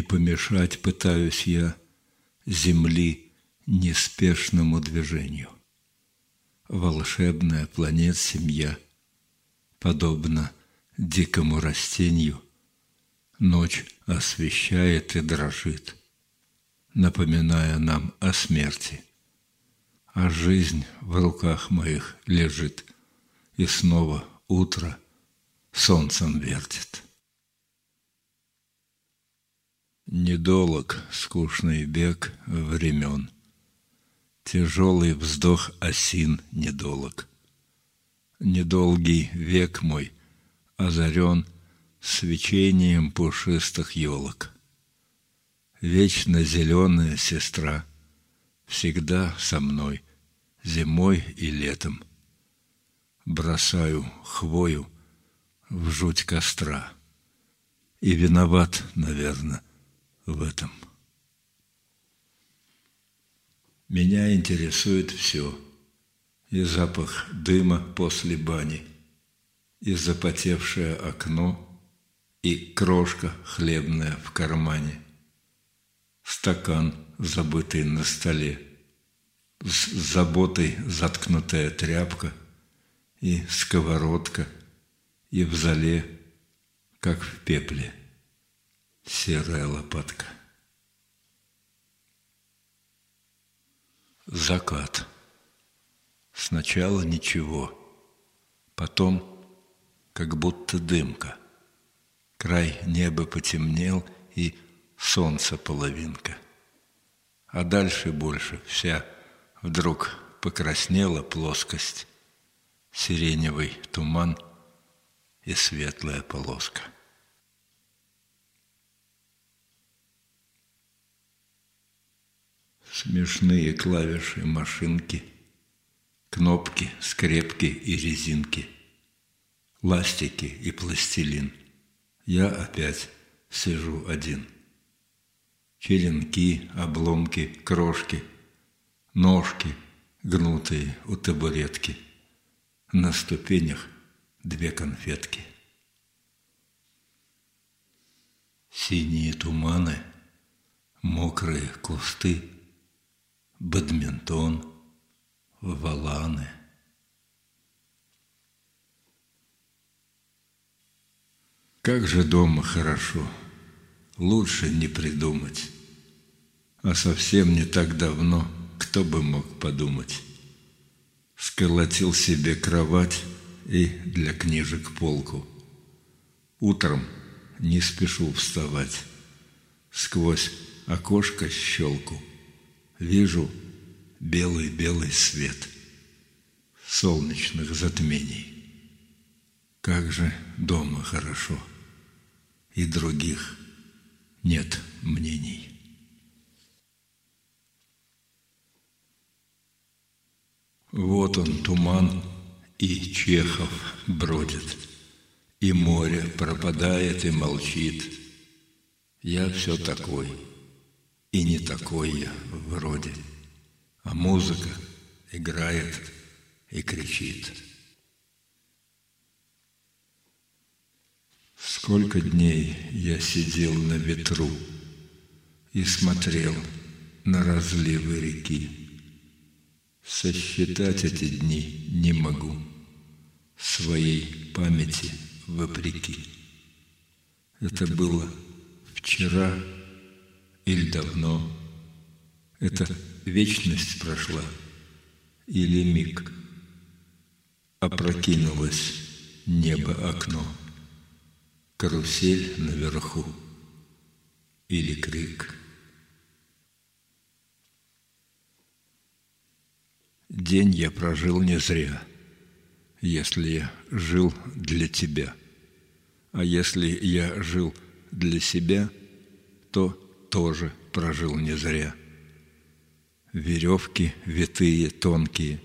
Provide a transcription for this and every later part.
Не помешать пытаюсь я Земли неспешному движению. Волшебная планет-семья, подобно дикому растению, Ночь освещает и дрожит, напоминая нам о смерти. А жизнь в руках моих лежит, и снова утро солнцем вертит. Недолог скучный бег времен, Тяжелый вздох осин недолог. Недолгий век мой озарен Свечением пушистых елок. Вечно зеленая сестра Всегда со мной, зимой и летом. Бросаю хвою в жуть костра. И виноват, наверное, в этом. Меня интересует все. И запах дыма после бани, и запотевшее окно, и крошка хлебная в кармане, стакан, забытый на столе, с заботой заткнутая тряпка и сковородка, и в зале, как в пепле, серая лопатка. Закат. Сначала ничего, потом как будто дымка. Край неба потемнел, и солнце половинка. А дальше больше вся вдруг покраснела плоскость, сиреневый туман и светлая полоска. Смешные клавиши машинки, кнопки, скрепки и резинки, ластики и пластилин. Я опять сижу один. Черенки, обломки, крошки, ножки гнутые у табуретки. На ступенях две конфетки. Синие туманы, мокрые кусты — бадминтон, валаны. Как же дома хорошо, лучше не придумать. А совсем не так давно, кто бы мог подумать. Сколотил себе кровать и для книжек полку. Утром не спешу вставать. Сквозь окошко щелку – вижу белый-белый свет солнечных затмений. Как же дома хорошо, и других нет мнений. Вот он, туман, и Чехов бродит, и море пропадает и молчит. Я все такой — и не такой я вроде. А музыка играет и кричит. Сколько дней я сидел на ветру и смотрел на разливы реки. Сосчитать эти дни не могу, своей памяти вопреки. Это было вчера или давно. Это вечность прошла или миг. Опрокинулось небо окно, карусель наверху или крик. День я прожил не зря, если я жил для тебя. А если я жил для себя, то тоже прожил не зря. Веревки витые, тонкие,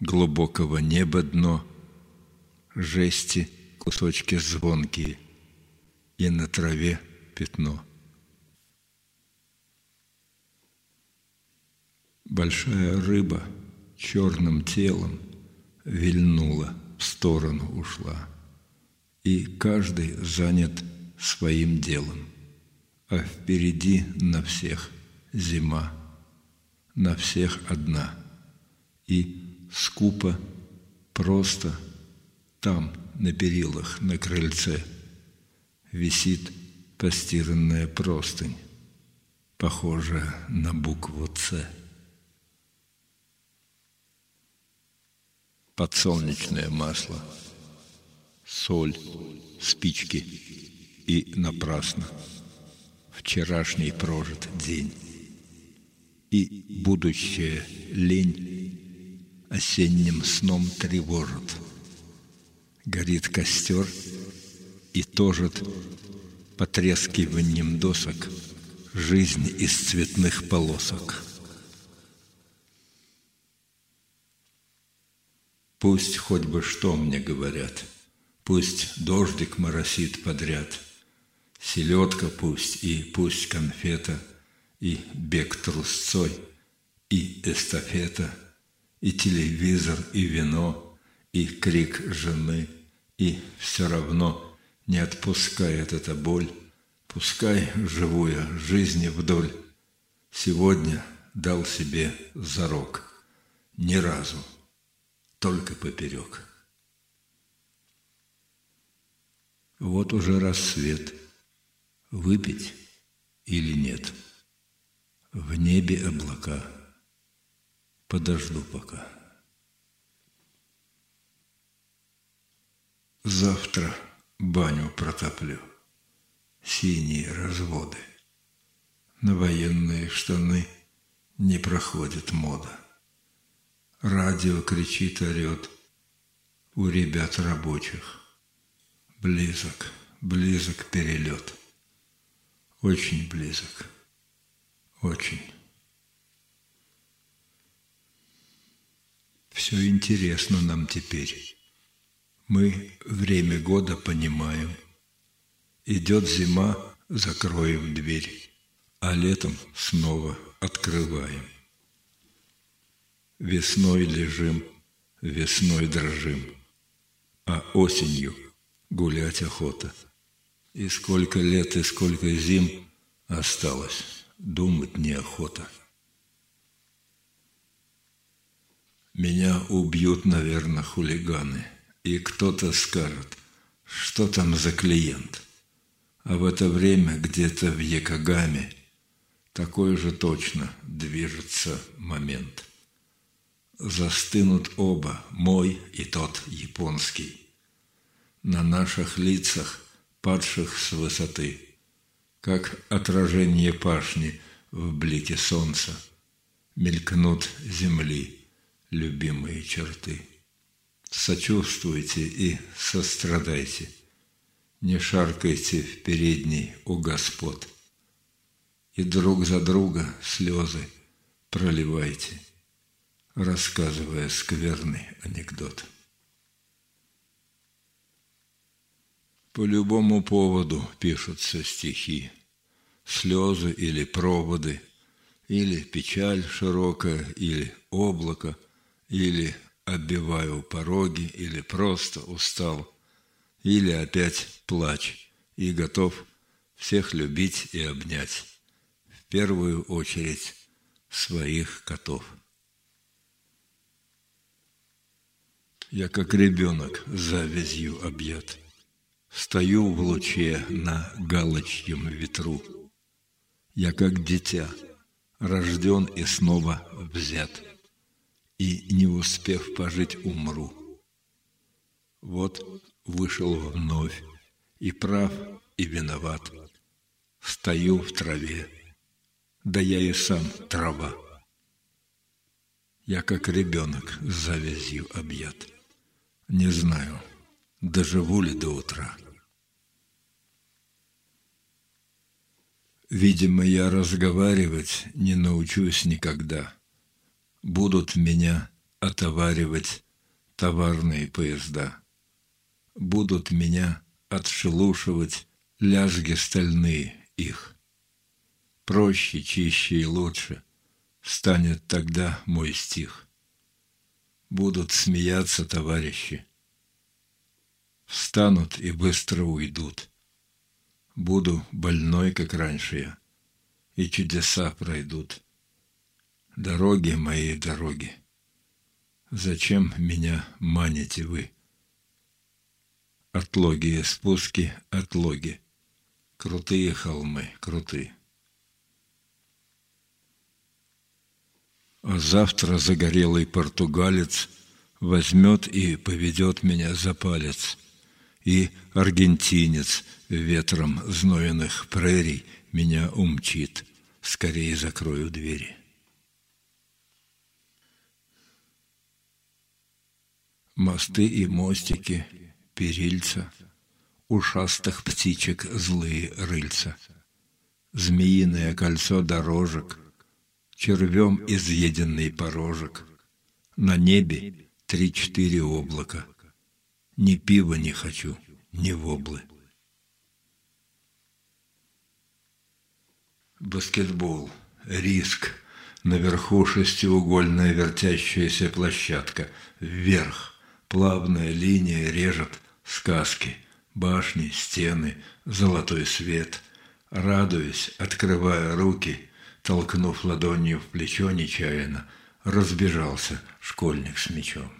глубокого неба дно, жести кусочки звонкие, и на траве пятно. Большая рыба черным телом вильнула, в сторону ушла, и каждый занят своим делом а впереди на всех зима, на всех одна. И скупо, просто там, на перилах, на крыльце, висит постиранная простынь, похожая на букву «Ц». Подсолнечное масло, соль, спички и напрасно. Вчерашний прожит день и будущее лень осенним сном тревожит. Горит костер и тожит потрескиванием досок жизнь из цветных полосок. Пусть хоть бы что мне говорят, пусть дождик моросит подряд, селедка пусть и пусть конфета, и бег трусцой, и эстафета, и телевизор, и вино, и крик жены, и все равно – не отпускает эта боль, Пускай, живуя жизни вдоль, Сегодня дал себе зарок Ни разу, только поперек. Вот уже рассвет. Выпить или нет? В небе облака. Подожду пока. Завтра – баню протоплю. Синие разводы. На военные штаны не проходит мода. Радио кричит, орет у ребят рабочих. Близок, близок перелет. Очень близок, очень. Все интересно нам теперь. Мы время года понимаем. Идет зима, закроем дверь, а летом снова открываем. Весной лежим, весной дрожим, а осенью гулять охота. И сколько лет и сколько зим осталось, думать неохота. Меня убьют, наверное, хулиганы – и кто-то скажет, что там за клиент. А в это время где-то в Якогаме такой же точно движется момент. Застынут оба, мой и тот японский. На наших лицах, падших с высоты, как отражение пашни в блике солнца, мелькнут земли любимые черты сочувствуйте и сострадайте. Не шаркайте в передней у господ. И друг за друга слезы проливайте, рассказывая скверный анекдот. По любому поводу пишутся стихи, слезы или проводы, или печаль широкая, или облако, или оббиваю пороги или просто устал, или опять плач и готов всех любить и обнять, в первую очередь своих котов. Я как ребенок завязью объят, Стою в луче на галочьем ветру. Я как дитя, рожден и снова взят – и, не успев пожить, умру. Вот вышел вновь, и прав, и виноват. Стою в траве, да я и сам трава. Я как ребенок с завязью объят. Не знаю, доживу ли до утра. Видимо, я разговаривать не научусь никогда – будут меня отоваривать товарные поезда. Будут меня отшелушивать лязги стальные их. Проще, чище и лучше станет тогда мой стих. Будут смеяться товарищи. Встанут и быстро уйдут. Буду больной, как раньше я, и чудеса пройдут. Дороги мои дороги, зачем меня маните вы? Отлогие спуски, отлоги, крутые холмы, крутые. А завтра загорелый португалец возьмет и поведет меня за палец, и аргентинец ветром знойных прерий меня умчит. Скорее закрою двери. Мосты и мостики, перильца, Ушастых птичек злые рыльца, Змеиное кольцо дорожек, Червем изъеденный порожек, На небе три-четыре облака. Ни пива не хочу, ни воблы. Баскетбол, риск, наверху шестиугольная вертящаяся площадка, вверх, плавная линия режет сказки, башни, стены, золотой свет. Радуясь, открывая руки, толкнув ладонью в плечо нечаянно, разбежался школьник с мечом.